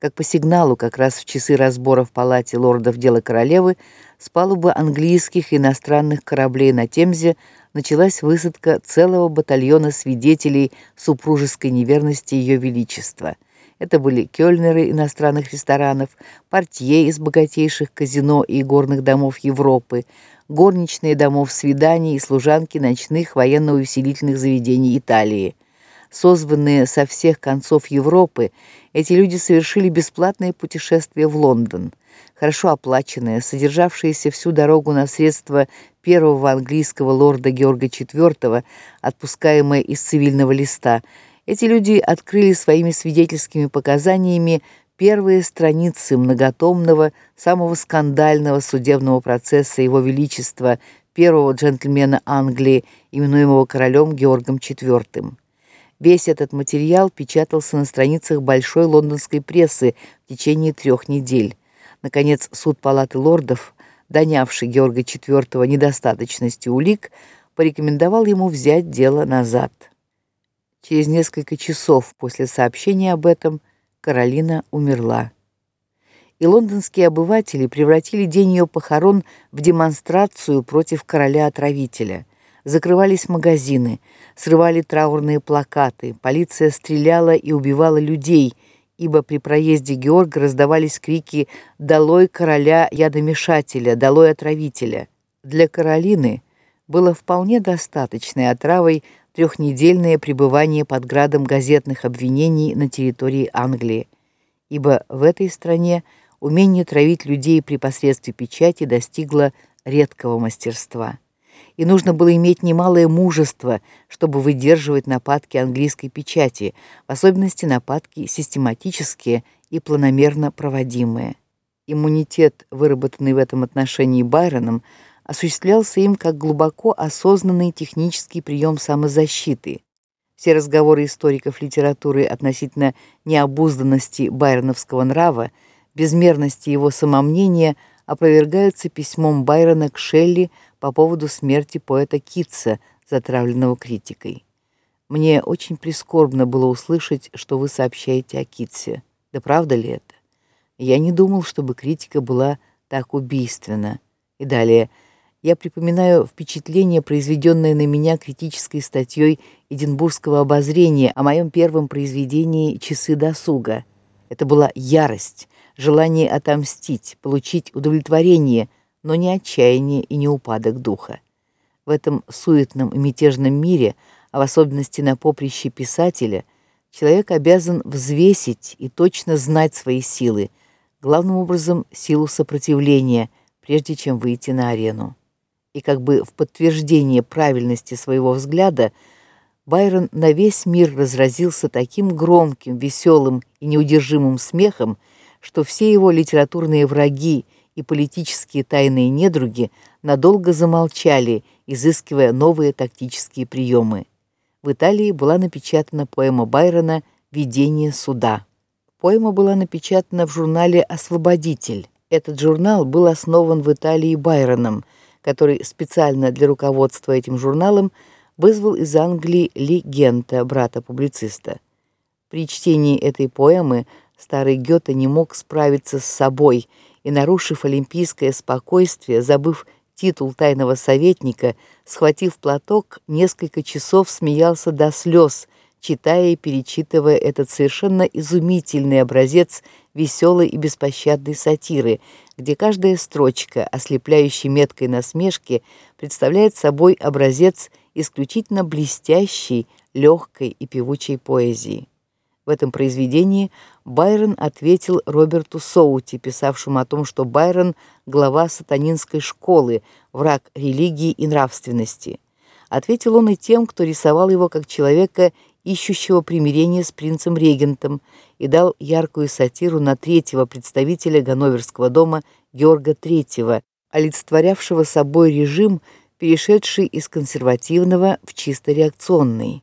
как по сигналу, как раз в часы разбора в палате лордов дела королевы, с палубы английских и иностранных кораблей на Темзе началась высадка целого батальона свидетелей супружеской неверности ее величества. Это были кёльнеры иностранных ресторанов, портье из богатейших казино и горных домов Европы, горничные домов свиданий и служанки ночных военно-увеселительных заведений Италии. Созванные со всех концов Европы, эти люди совершили бесплатное путешествие в Лондон. Хорошо оплаченное, содержавшееся всю дорогу на средства первого английского лорда Георга IV, отпускаемое из цивильного листа, эти люди открыли своими свидетельскими показаниями первые страницы многотомного, самого скандального судебного процесса его величества первого джентльмена Англии, именуемого королем Георгом IV. Весь этот материал печатался на страницах большой лондонской прессы в течение трех недель. Наконец, суд палаты лордов, донявший Георга IV недостаточности улик, порекомендовал ему взять дело назад. Через несколько часов после сообщения об этом Каролина умерла. И лондонские обыватели превратили день ее похорон в демонстрацию против короля-отравителя. Закрывались магазины, срывали траурные плакаты, полиция стреляла и убивала людей, ибо при проезде Георга раздавались крики: "Долой короля ядомешателя, долой отравителя". Для Каролины было вполне достаточной отравой трехнедельное пребывание под градом газетных обвинений на территории Англии, ибо в этой стране умение травить людей при посредстве печати достигло редкого мастерства. И нужно было иметь немалое мужество, чтобы выдерживать нападки английской печати, в особенности нападки систематические и планомерно проводимые. Иммунитет, выработанный в этом отношении Байроном, осуществлялся им как глубоко осознанный технический прием самозащиты. Все разговоры историков литературы относительно необузданности байроновского нрава, безмерности его самомнения опровергаются письмом Байрона к Шелли по поводу смерти поэта Китса, затравленного критикой. Мне очень прискорбно было услышать, что вы сообщаете о Китсе. Да правда ли это? Я не думал, чтобы критика была так убийственна. И далее я припоминаю впечатление, произведенное на меня критической статьей Эдинбургского обозрения о моем первом произведении Часы досуга. Это была ярость, желание отомстить, получить удовлетворение, но не отчаяние и не упадок духа. В этом суетном и мятежном мире, а в особенности на поприще писателя, человек обязан взвесить и точно знать свои силы, главным образом силу сопротивления, прежде чем выйти на арену и как бы в подтверждение правильности своего взгляда Байрон на весь мир разразился таким громким, веселым и неудержимым смехом, что все его литературные враги и политические тайные недруги надолго замолчали, изыскивая новые тактические приемы. В Италии была напечатана поэма Байрона Видение суда. Поэма была напечатана в журнале Освободитель. Этот журнал был основан в Италии Байроном – который специально для руководства этим журналом вызвал из Англии Ли Гента, брата-публициста. При чтении этой поэмы старый Гёте не мог справиться с собой и, нарушив олимпийское спокойствие, забыв титул тайного советника, схватив платок, несколько часов смеялся до слез, читая и перечитывая этот совершенно изумительный образец веселой и беспощадной сатиры, где каждая строчка, ослепляющей меткой насмешки, представляет собой образец исключительно блестящей, легкой и певучей поэзии. В этом произведении Байрон ответил Роберту Соути, писавшему о том, что Байрон глава сатанинской школы, враг религии и нравственности. Ответил он и тем, кто рисовал его как человека ищущего примирения с принцем-регентом, и дал яркую сатиру на третьего представителя Ганноверского дома Георга III, олицетворявшего собой режим, перешедший из консервативного в чисто реакционный.